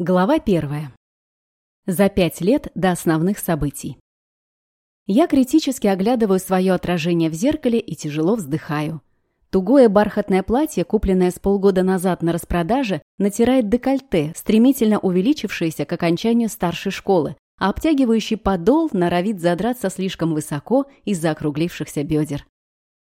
Глава первая. За пять лет до основных событий. Я критически оглядываю свое отражение в зеркале и тяжело вздыхаю. Тугое бархатное платье, купленное с полгода назад на распродаже, натирает декольте, стремительно увеличившееся к окончанию старшей школы, а обтягивающий подол норовит задраться слишком высоко из-за округлившихся бедер.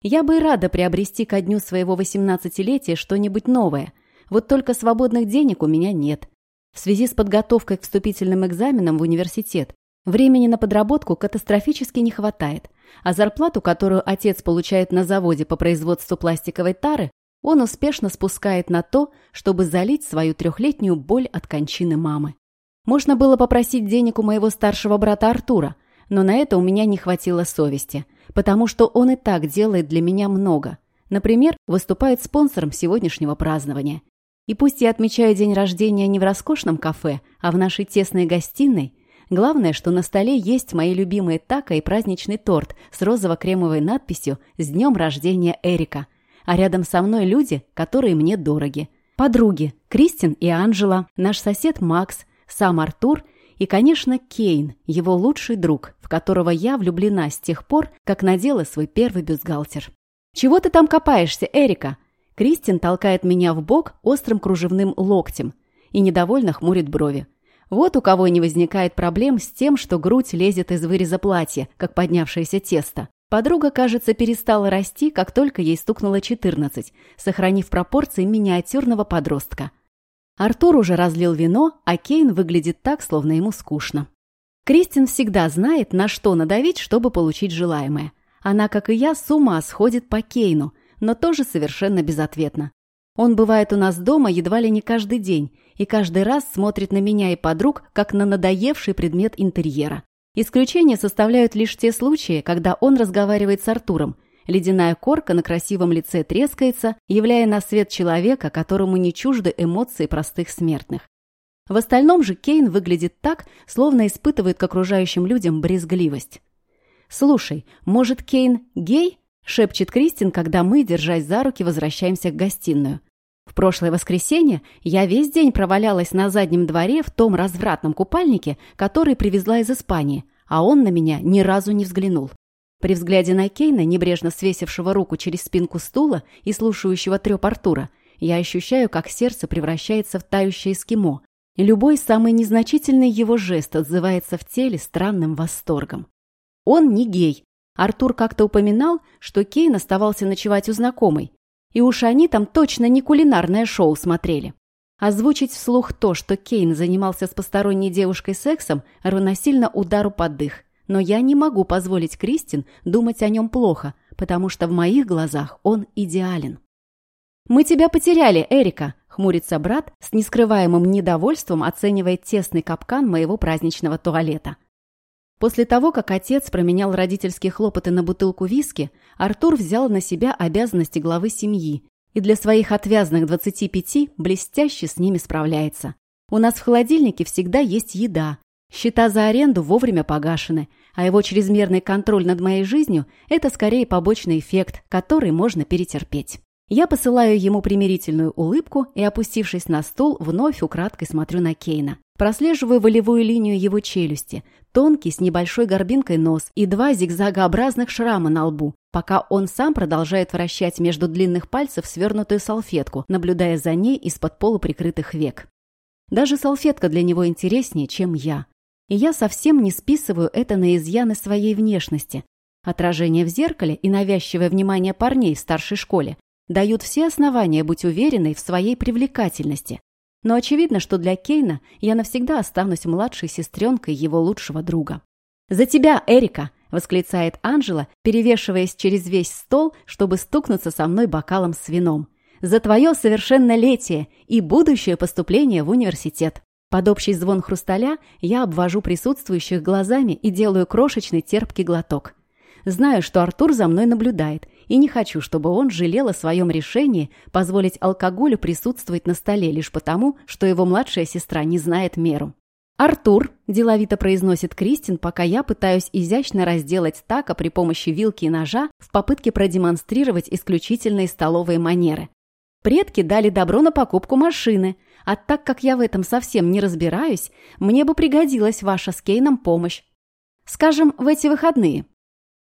Я бы и рада приобрести ко дню своего 18-летия что-нибудь новое, вот только свободных денег у меня нет – в связи с подготовкой к вступительным экзаменам в университет времени на подработку катастрофически не хватает, а зарплату, которую отец получает на заводе по производству пластиковой тары, он успешно спускает на то, чтобы залить свою трехлетнюю боль от кончины мамы. Можно было попросить денег у моего старшего брата Артура, но на это у меня не хватило совести, потому что он и так делает для меня много. Например, выступает спонсором сегодняшнего празднования. И пусть я отмечаю день рождения не в роскошном кафе, а в нашей тесной гостиной, главное, что на столе есть мои любимые тако и праздничный торт с розово-кремовой надписью «С днем рождения Эрика», а рядом со мной люди, которые мне дороги. Подруги Кристин и Анжела, наш сосед Макс, сам Артур и, конечно, Кейн, его лучший друг, в которого я влюблена с тех пор, как надела свой первый бюстгальтер. «Чего ты там копаешься, Эрика?» Кристин толкает меня в бок острым кружевным локтем и недовольно хмурит брови. Вот у кого не возникает проблем с тем, что грудь лезет из выреза платья, как поднявшееся тесто. Подруга, кажется, перестала расти, как только ей стукнуло 14, сохранив пропорции миниатюрного подростка. Артур уже разлил вино, а Кейн выглядит так, словно ему скучно. Кристин всегда знает, на что надавить, чтобы получить желаемое. Она, как и я, с ума сходит по Кейну – но тоже совершенно безответно. Он бывает у нас дома едва ли не каждый день и каждый раз смотрит на меня и подруг, как на надоевший предмет интерьера. Исключение составляют лишь те случаи, когда он разговаривает с Артуром. Ледяная корка на красивом лице трескается, являя на свет человека, которому не чужды эмоции простых смертных. В остальном же Кейн выглядит так, словно испытывает к окружающим людям брезгливость. «Слушай, может, Кейн гей?» Шепчет Кристин, когда мы, держась за руки, возвращаемся к гостиную. В прошлое воскресенье я весь день провалялась на заднем дворе в том развратном купальнике, который привезла из Испании, а он на меня ни разу не взглянул. При взгляде на Кейна, небрежно свесившего руку через спинку стула и слушающего трёп Артура, я ощущаю, как сердце превращается в тающее эскимо, любой самый незначительный его жест отзывается в теле странным восторгом. Он не гей, Артур как-то упоминал, что Кейн оставался ночевать у знакомой, и уж они там точно не кулинарное шоу смотрели. Озвучить вслух то, что Кейн занимался с посторонней девушкой сексом, равносильно удару под дых. Но я не могу позволить Кристин думать о нем плохо, потому что в моих глазах он идеален. «Мы тебя потеряли, Эрика!» — хмурится брат, с нескрываемым недовольством оценивая тесный капкан моего праздничного туалета. После того, как отец променял родительские хлопоты на бутылку виски, Артур взял на себя обязанности главы семьи и для своих отвязных 25 блестяще с ними справляется. У нас в холодильнике всегда есть еда. Счета за аренду вовремя погашены, а его чрезмерный контроль над моей жизнью – это скорее побочный эффект, который можно перетерпеть. Я посылаю ему примирительную улыбку и, опустившись на стул, вновь украдкой смотрю на Кейна. Прослеживаю волевую линию его челюсти, тонкий с небольшой горбинкой нос и два зигзагообразных шрама на лбу, пока он сам продолжает вращать между длинных пальцев свернутую салфетку, наблюдая за ней из-под полуприкрытых век. Даже салфетка для него интереснее, чем я. И я совсем не списываю это на изъяны своей внешности. Отражение в зеркале и навязчивое внимание парней в старшей школе дают все основания быть уверенной в своей привлекательности. Но очевидно, что для Кейна я навсегда останусь младшей сестренкой его лучшего друга. «За тебя, Эрика!» – восклицает Анжела, перевешиваясь через весь стол, чтобы стукнуться со мной бокалом с вином. «За твое совершеннолетие и будущее поступление в университет!» Под общий звон хрусталя я обвожу присутствующих глазами и делаю крошечный терпкий глоток. Знаю, что Артур за мной наблюдает, и не хочу, чтобы он жалел о своем решении позволить алкоголю присутствовать на столе лишь потому, что его младшая сестра не знает меру. «Артур», – деловито произносит Кристин, пока я пытаюсь изящно разделать тако при помощи вилки и ножа в попытке продемонстрировать исключительные столовые манеры. Предки дали добро на покупку машины, а так как я в этом совсем не разбираюсь, мне бы пригодилась ваша с Кейном помощь. Скажем, в эти выходные.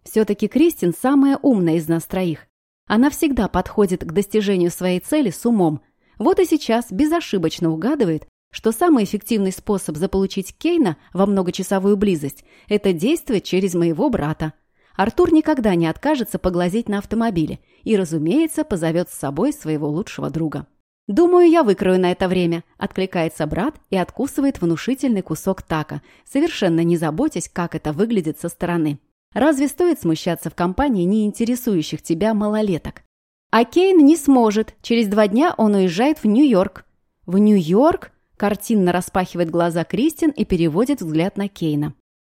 Все-таки Кристин самая умная из нас троих. Она всегда подходит к достижению своей цели с умом. Вот и сейчас безошибочно угадывает, что самый эффективный способ заполучить Кейна во многочасовую близость – это действовать через моего брата. Артур никогда не откажется поглазеть на автомобиле и, разумеется, позовет с собой своего лучшего друга. «Думаю, я выкрою на это время», – откликается брат и откусывает внушительный кусок така, совершенно не заботясь, как это выглядит со стороны. Разве стоит смущаться в компании не интересующих тебя малолеток? А Кейн не сможет. Через два дня он уезжает в Нью-Йорк. В Нью-Йорк? Картинно распахивает глаза Кристин и переводит взгляд на Кейна.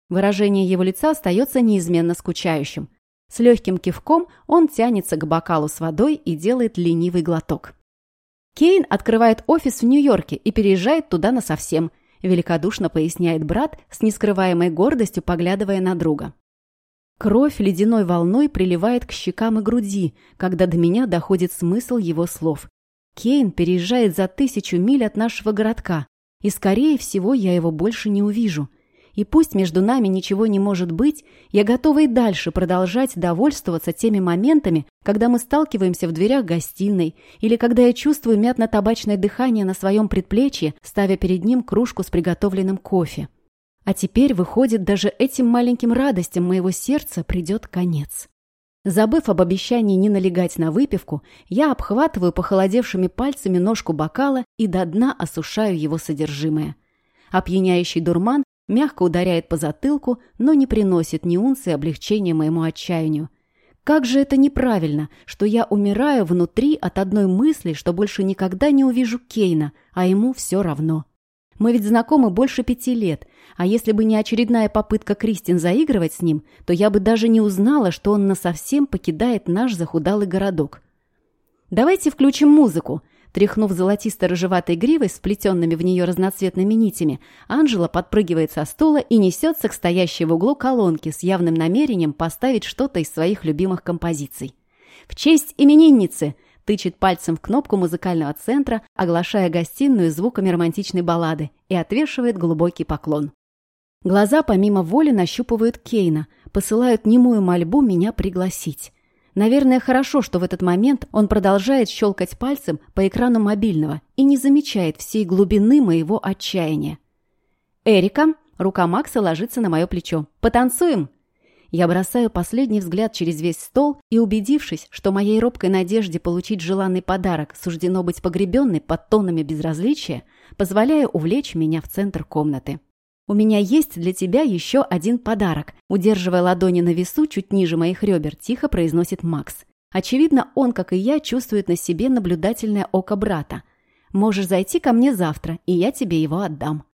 Выражение его лица остается неизменно скучающим. С легким кивком он тянется к бокалу с водой и делает ленивый глоток. Кейн открывает офис в Нью-Йорке и переезжает туда насовсем, великодушно поясняет брат с нескрываемой гордостью, поглядывая на друга. Кровь ледяной волной приливает к щекам и груди, когда до меня доходит смысл его слов. Кейн переезжает за тысячу миль от нашего городка, и, скорее всего, я его больше не увижу. И пусть между нами ничего не может быть, я готова и дальше продолжать довольствоваться теми моментами, когда мы сталкиваемся в дверях гостиной, или когда я чувствую мятно-табачное дыхание на своем предплечье, ставя перед ним кружку с приготовленным кофе. А теперь, выходит, даже этим маленьким радостям моего сердца придет конец. Забыв об обещании не налегать на выпивку, я обхватываю похолодевшими пальцами ножку бокала и до дна осушаю его содержимое. Опьяняющий дурман мягко ударяет по затылку, но не приносит ни унции облегчения моему отчаянию. Как же это неправильно, что я умираю внутри от одной мысли, что больше никогда не увижу Кейна, а ему все равно. Мы ведь знакомы больше пяти лет, а если бы не очередная попытка Кристин заигрывать с ним, то я бы даже не узнала, что он насовсем покидает наш захудалый городок. «Давайте включим музыку», Тряхнув золотисто-рыжеватой гривой с плетенными в нее разноцветными нитями, Анжела подпрыгивает со стула и несется к стоящей в углу колонке с явным намерением поставить что-то из своих любимых композиций. «В честь именинницы!» Тычет пальцем в кнопку музыкального центра, оглашая гостиную звуками романтичной баллады и отвешивает глубокий поклон. Глаза помимо воли нащупывают Кейна, посылают немую мольбу меня пригласить. Наверное, хорошо, что в этот момент он продолжает щелкать пальцем по экрану мобильного и не замечает всей глубины моего отчаяния. «Эрика!» — рука Макса ложится на мое плечо. «Потанцуем?» Я бросаю последний взгляд через весь стол и, убедившись, что моей робкой надежде получить желанный подарок суждено быть погребенной под тонами безразличия, позволяю увлечь меня в центр комнаты. «У меня есть для тебя еще один подарок», удерживая ладони на весу чуть ниже моих ребер, тихо произносит Макс. Очевидно, он, как и я, чувствует на себе наблюдательное око брата. «Можешь зайти ко мне завтра, и я тебе его отдам».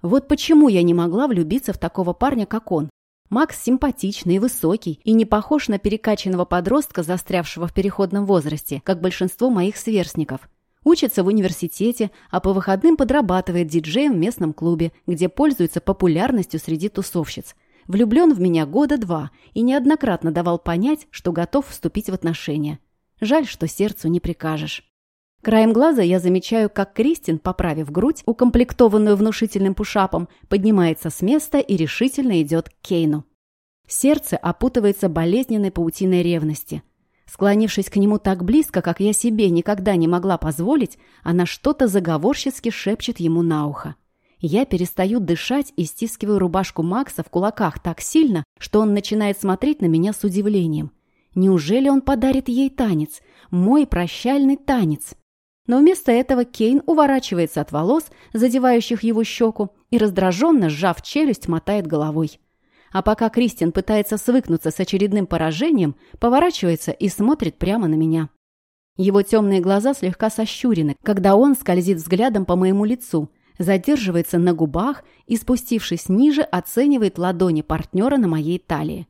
Вот почему я не могла влюбиться в такого парня, как он, Макс симпатичный и высокий, и не похож на перекачанного подростка, застрявшего в переходном возрасте, как большинство моих сверстников. Учится в университете, а по выходным подрабатывает диджеем в местном клубе, где пользуется популярностью среди тусовщиц. Влюблен в меня года два и неоднократно давал понять, что готов вступить в отношения. Жаль, что сердцу не прикажешь. Краем глаза я замечаю, как Кристин, поправив грудь, укомплектованную внушительным пушапом, поднимается с места и решительно идет к Кейну. Сердце опутывается болезненной паутиной ревности. Склонившись к нему так близко, как я себе никогда не могла позволить, она что-то заговорщицки шепчет ему на ухо. Я перестаю дышать и стискиваю рубашку Макса в кулаках так сильно, что он начинает смотреть на меня с удивлением. Неужели он подарит ей танец? Мой прощальный танец? Но вместо этого Кейн уворачивается от волос, задевающих его щеку, и раздраженно, сжав челюсть, мотает головой. А пока Кристин пытается свыкнуться с очередным поражением, поворачивается и смотрит прямо на меня. Его темные глаза слегка сощурены, когда он скользит взглядом по моему лицу, задерживается на губах и, спустившись ниже, оценивает ладони партнера на моей талии.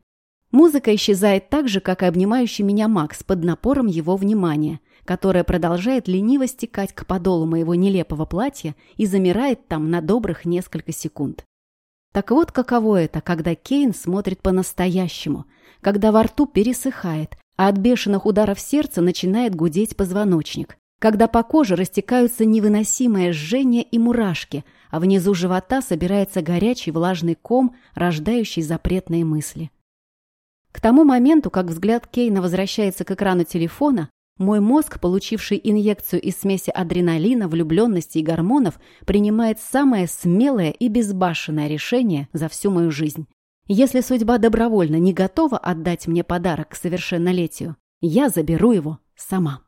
Музыка исчезает так же, как и обнимающий меня Макс под напором его внимания – которая продолжает лениво стекать к подолу моего нелепого платья и замирает там на добрых несколько секунд. Так вот каково это, когда Кейн смотрит по-настоящему, когда во рту пересыхает, а от бешеных ударов сердца начинает гудеть позвоночник, когда по коже растекаются невыносимое жжение и мурашки, а внизу живота собирается горячий влажный ком, рождающий запретные мысли. К тому моменту, как взгляд Кейна возвращается к экрану телефона, мой мозг, получивший инъекцию из смеси адреналина, влюбленности и гормонов, принимает самое смелое и безбашенное решение за всю мою жизнь. Если судьба добровольно не готова отдать мне подарок к совершеннолетию, я заберу его сама.